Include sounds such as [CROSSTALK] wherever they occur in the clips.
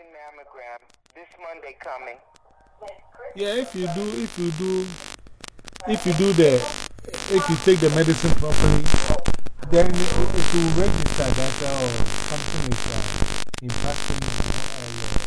second mammogram this Monday coming. Yeah, if you do, if you do, if you do the, if you take the medicine properly, then if you register that or something is uh, impacting. Uh,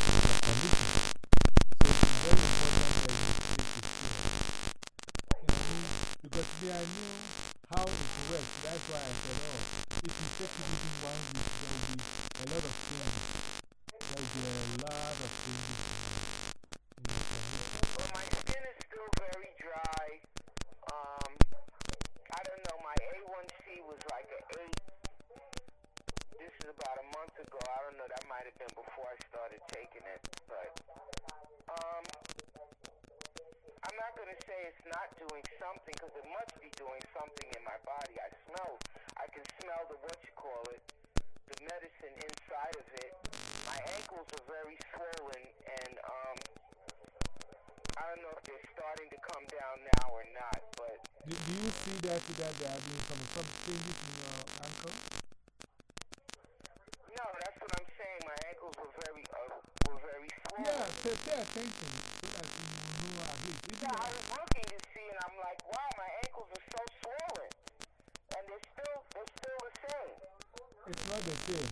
to say it's not doing something because it must be doing something in my body. I smell, I can smell the what you call it, the medicine inside of it. My ankles are very swollen, and um, I don't know if they're starting to come down now or not. But do, do you see that that they are doing some some changes in your ankle? No, that's what I'm saying. My ankles were very uh, were very swollen. Yeah, so pay attention so that you know a bit. Yeah, I was looking to see and I'm like, wow, my ankles are so swollen. And they're still, they're still the same. It's not the same.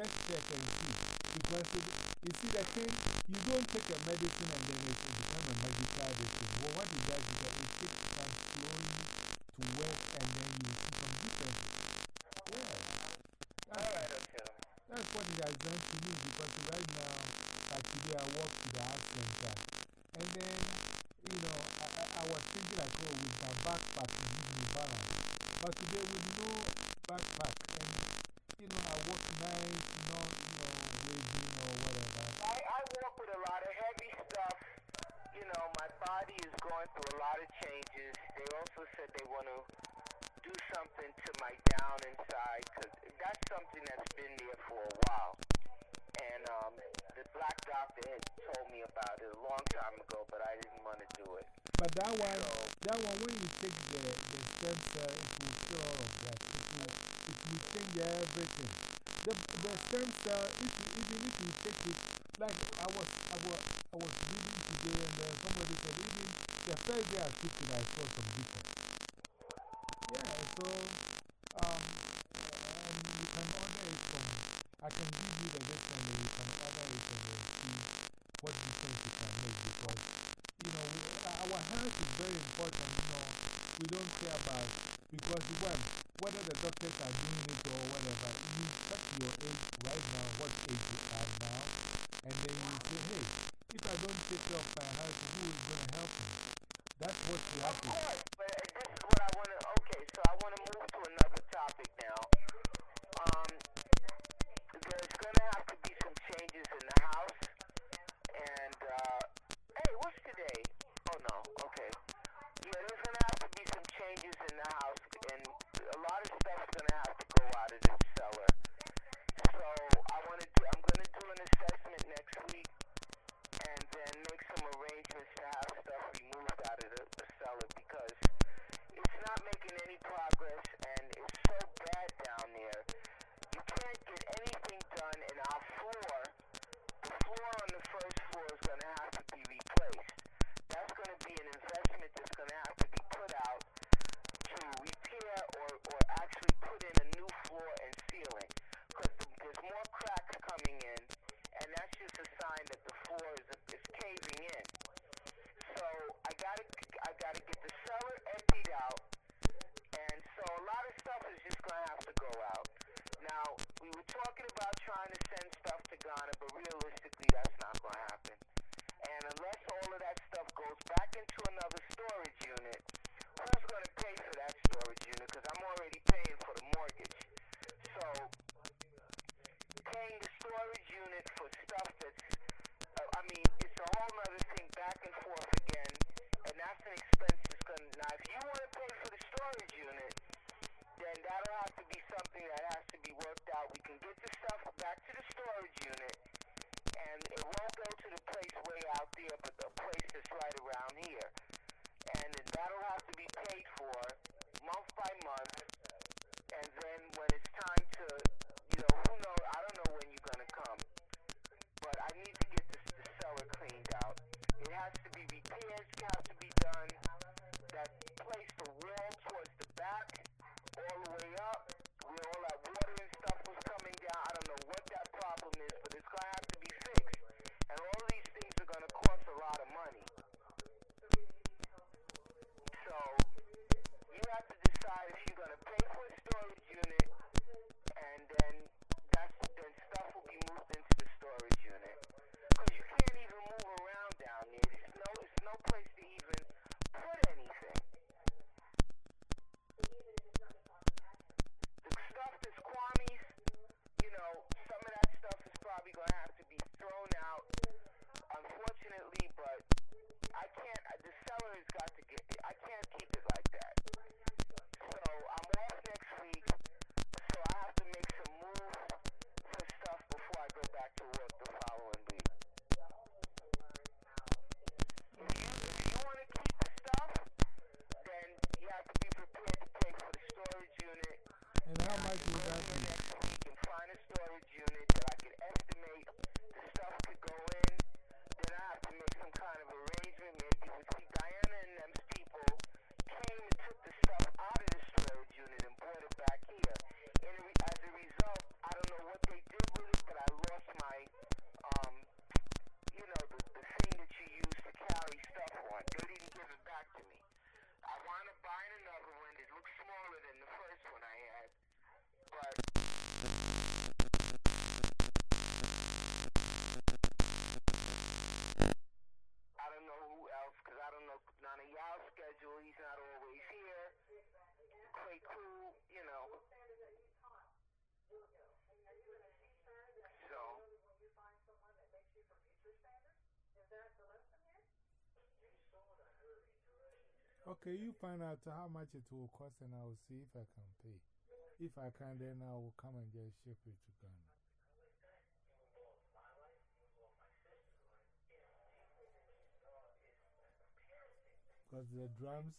Just check and see. Because it, you see the thing, you don't take a medicine and then it becomes a magical medicine. Well, what is changing at all with their back pattern leaving a balance. But today, with no breaking. The, the stem cell, if you, even if you take it, like I was, I was, I was reading today and uh, somebody said, even the first day I took it, I saw some difference. Yeah, so, um, and you can order it from, I can give you the best one, you can order it and uh, see what difference you can make because, you know, we, our health is very important, you know, we don't care about, because well. whether the doctors are doing it or whatever, you check your age right now, what age you are now, and then you say, hey, if I don't take care of my health, who is going to help me? That's what you have to do. welcome to the place way out there, but the Okay, you find out how much it will cost, and I will see if I can pay. If I can, then I will come and just ship it to Ghana. Because the drums,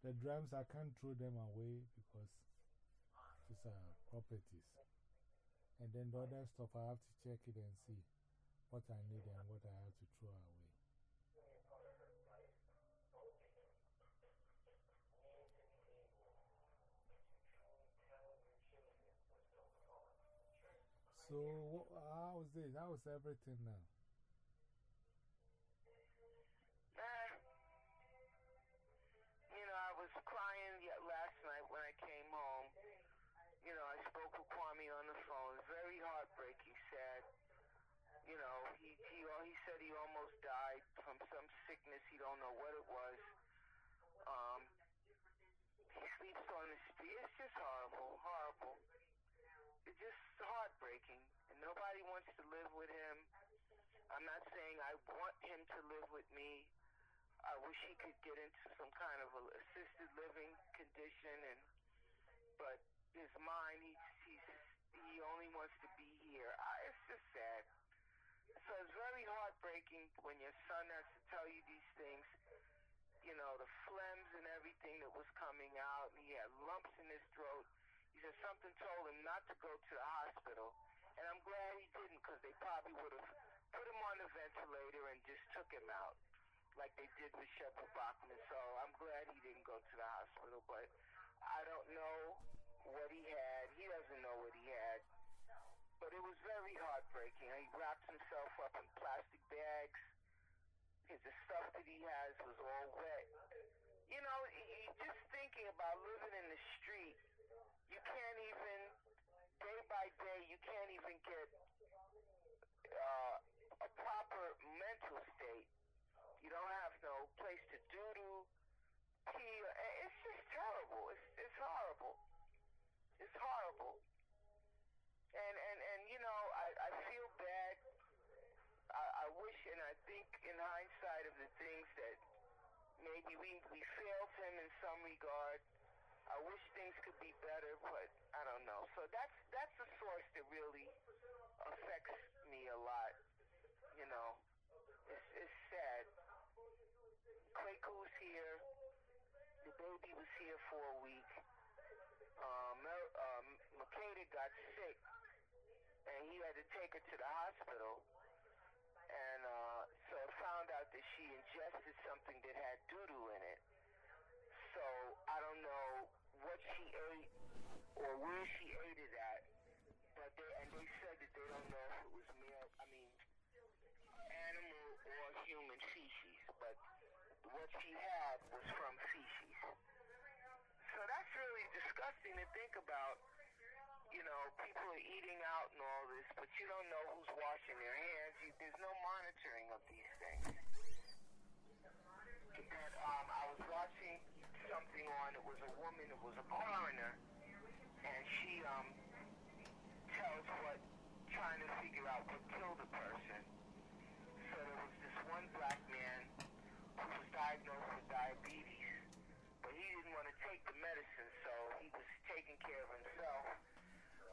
the drums, I can't throw them away because these are properties. And then the other stuff, I have to check it and see what I need and what I have to throw away. So, how was it? How was everything now? Sickness. He don't know what it was. Um, he sleeps on the street. It's just horrible, horrible it's just heartbreaking. And nobody wants to live with him. I'm not saying I want him to live with me. I wish he could get into some kind of assisted living condition, and but his mind, he's, he's he only wants to be here. I, it's just sad. So it's very heartbreaking when your son has tell you these things. You know, the phlegms and everything that was coming out, and he had lumps in his throat he said something told him not to go to the hospital. And I'm glad he didn't because they probably would have put him on the ventilator and just took him out like they did with Shepard Bachman. So I'm glad he didn't go to the hospital. But I don't know what he had. He doesn't know what he had. But it was very heartbreaking. He wrapped himself up in plastic bags. His, the stuff that he has was all wet. You know, he, just thinking about living in the street you can't even, day by day, you can't even get uh, a proper mental state. You don't have no place to doo-doo, pee. It's just terrible. It's, it's horrible. It's horrible. And, and, and you know, I, I feel bad. I, I wish and I think in hindsight of the things that maybe we, we failed him in some regard I wish things could be better, but I don't know. So that's that's the source that really affects me a lot. You know, it's it's sad. Kwaku's here. The baby was here for a week. Um, um, Makeda got sick, and he had to take her to the hospital. And uh, so I found out that she ingested something that had doo-doo in it. So I don't know what she ate or where she ate it at. But they and they said that they don't know if it was male, I mean, animal or human feces. But what she had was from feces. So that's really disgusting to think about. You know, people are eating out and all this, but you don't know who's washing their hands. You, there's no monitoring of these things. But um, I was watching something on. It was a woman. It was a coroner, and she um tells what trying to figure out what killed the person. So there was this one black man who was diagnosed with diabetes, but he didn't want to take the medicine, so he was taking care of himself.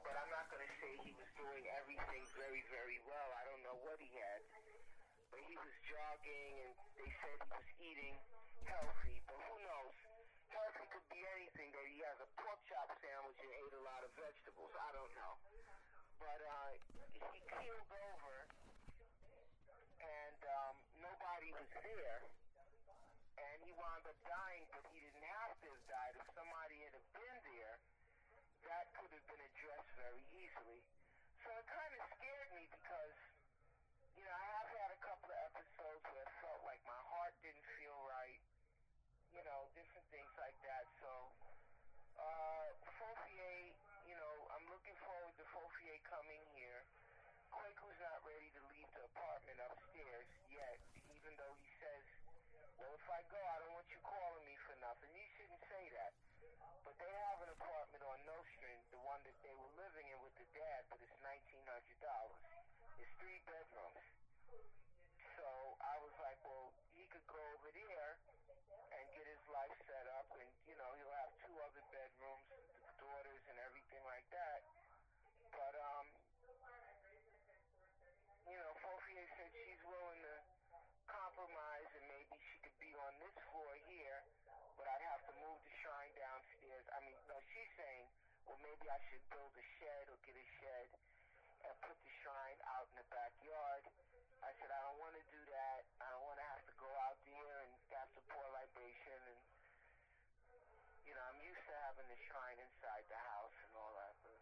But I'm not going to say he was doing everything very, very well. I don't know what he had. He was jogging, and they said he was eating healthy, but who knows? Healthy could be anything. That he has a pork chop sandwich and ate a lot of vegetables. I don't know. But uh, he keeled over, and um, nobody was there. And he wound up dying, but he didn't have to have died. If somebody had been there, that could have been addressed very easily. So it kind of scared me because, you know, I have had a couple of episodes where it felt like my heart didn't feel right you know, different things like that. So, uh, Fofier, you know, I'm looking forward to Fofier coming here. Kwaku's not ready to leave the apartment upstairs yet, even though he says, well, if I go, I don't want you calling me for nothing. You shouldn't say that. But they have an apartment on Nostrand, the one that they were living in with the dad, but it's $1,900. It's three bedrooms. So I was like, well, he could go over there and get his life or maybe I should build a shed or get a shed and put the shrine out in the backyard. I said, I don't want to do that. I don't want to have to go out there and have to pour libation. And, you know, I'm used to having the shrine inside the house and all that. But,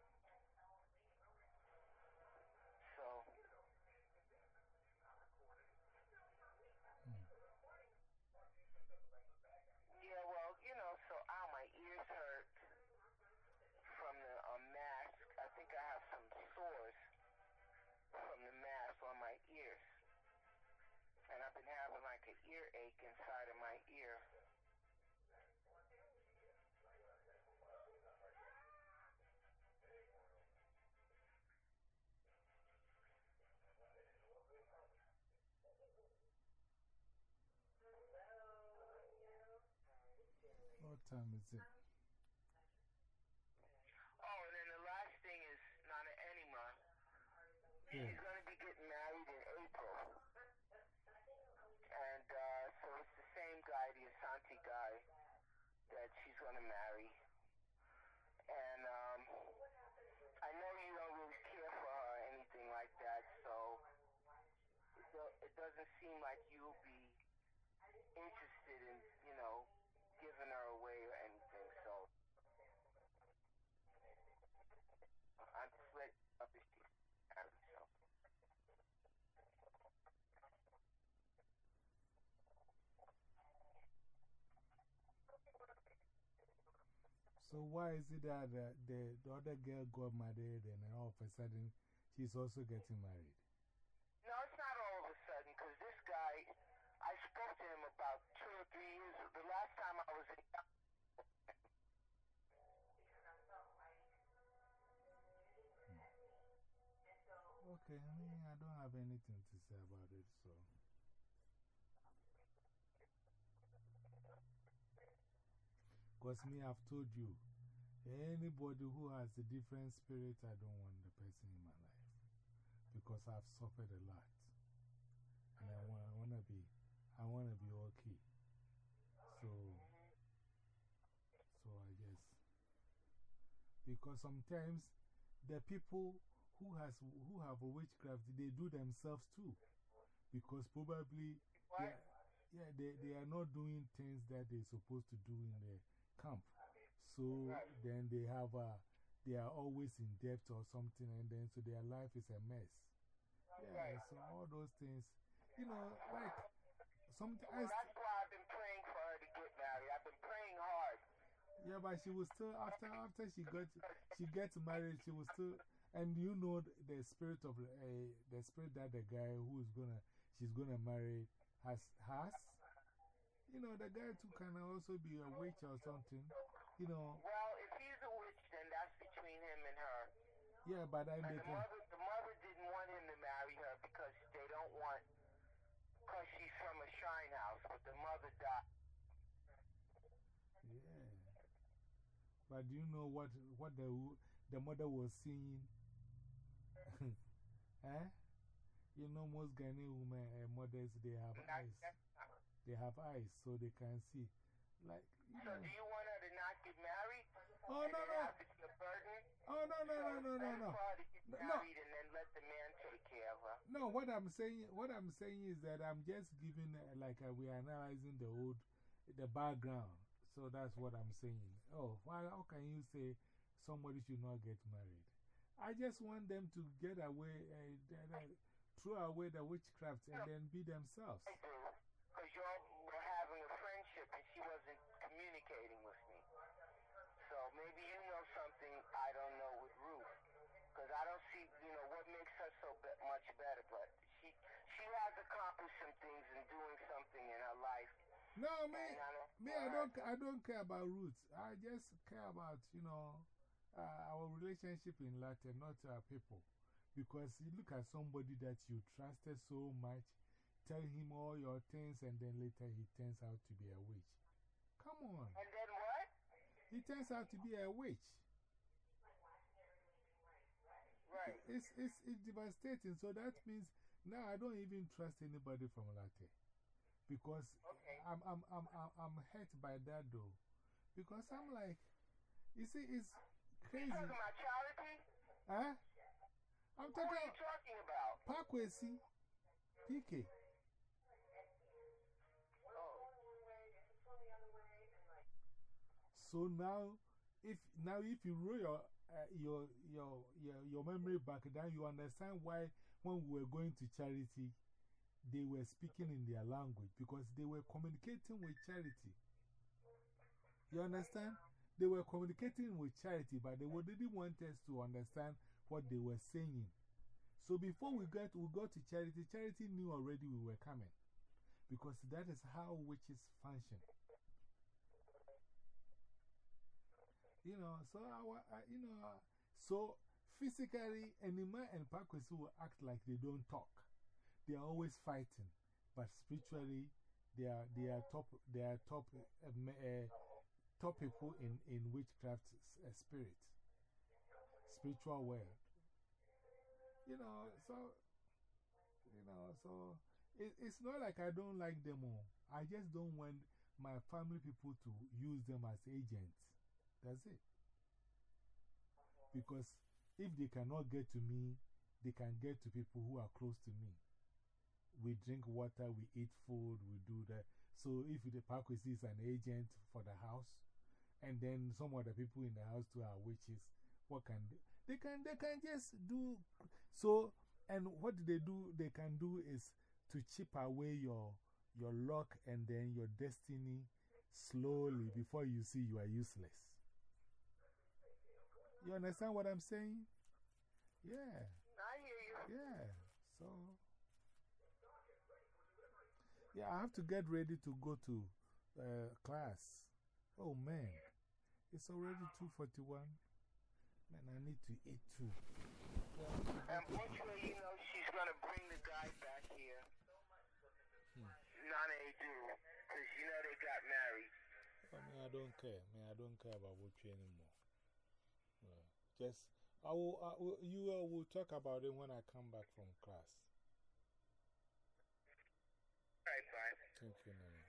so, Hmm. yeah, well, you know, so, ow, my ears hurt from the um, mask. I think I have some sores from the mask on my ears. And I've been having like an earache inside of my ear. What time is it? Oh, and then the last thing is Nana Enima. She's going to be getting married in April. And uh, so it's the same guy, the Asante guy, that she's going to marry. And um, I know you don't really care for her or anything like that, so it, do- it doesn't seem like you'll be interested in, you know, giving her away or anything. So I'm just letting you know that she's married. So. So why is it that the, the, the other girl got married and all of a sudden she's also getting married? No, it's not all of a sudden because this guy, I spoke to him about two or three years. The last time I was in, hmm. Okay, I mean, I don't have anything to say about it, so. Because me, I've told you, anybody who has a different spirit, I don't want the person in my life. Because I've suffered a lot. And I want, I want to be, I want to be okay. So, so I guess. Because sometimes the people who, has, who have witchcraft, they do themselves too. Because probably, what? yeah, yeah, they, they are not doing things that they're supposed to do in the camp. So then they have a, they are always in debt or something, and then so their life is a mess. Yeah, so all those things, you know, like something. Well, that's why I've been praying for her to get married. I've been praying hard. Yeah, but she was still, after, after she got, she gets married, she was still, and you know the, spirit of, uh, the spirit that the guy who is gonna, she's gonna marry has, has. You know, the guy too can also be a witch or something, you know. Well, if he's a witch, then that's between him and her. Yeah, but And they the mother, the mother didn't want him to marry her because they don't want, because she's from a shrine house, but the mother died. yeah. But do you know what, what the, the mother was seeing? [LAUGHS] eh? You know, most Ghanaian women and mothers, they have eyes. They have eyes so they can see. Like, you So do you want her to not get married? Oh, no, no. have to be a burden? Oh, no, no, no, no, no, no. for her to get No, no. married and then let the man take care of her. No, what I'm saying, what I'm saying is that I'm just giving, uh, like, uh, we are analyzing the old, the background. So that's what I'm saying. Oh, why, how can you say somebody should not get married? I just want them to get away, uh, uh, throw away the witchcraft and then be themselves. Y'all were having a friendship and she wasn't communicating with me. So maybe you know something I don't know with Ruth. Because I don't see, you know, what makes her so be much better. But she, she has accomplished some things and doing something in her life. No, me, I don't, me, I don't, I don't care about roots. I just care about, you know, uh, our relationship in Latin, not our people. Because you look at somebody that you trusted so much, tell him all your things, and then later he turns out to be a witch. Come on. And then what? He turns out to be a witch. Right. It's, it's, it's devastating. So that means now I don't even trust anybody from Latte. Because Okay. I'm, I'm, I'm, I'm, I'm hurt by that though. Because I'm like, you see, it's crazy. Talking about charity? Huh? I'm talking, What are you talking about? Parkway C. PK. So now, if now if you roll your, uh, your, your, your, your memory back, then you understand why when we were going to charity, they were speaking in their language because they were communicating with charity. You understand? They were communicating with charity, but they didn't want us to understand what they were saying. So before we got, we got to charity, charity knew already we were coming because that is how witches function. You know, so, our, uh, you know, so physically, Enima and Pakwesi will act like they don't talk. They are always fighting, but spiritually, they are, they are top, they are top, uh, uh, top people in, in witchcraft uh, spirit, spiritual world. You know, so, you know, so it, it's not like I don't like them all. I just don't want my family people to use them as agents. That's it. Because if they cannot get to me, they can get to people who are close to me. We drink water, we eat food, we do that. So if the Parkway is an agent for the house, and then some other people in the house too are witches, what can they? They can, they can just do. So, and what they do, they can do is to chip away your, your luck and then your destiny slowly before you see you are useless. You understand what I'm saying? Yeah. I hear you. Yeah. So, yeah, I have to get ready to go to uh, class. Oh man, it's already 241. Man, I need to eat too. And fortunately, you know, she's going to bring the guy back here. Hmm. Nana Edu. Because, you know, they got married. I mean, I don't care. I mean, I don't care about Wuchi anymore. Just, I will, I will, you uh, will talk about it when I come back from class. Right, bye. Thank you, Nana.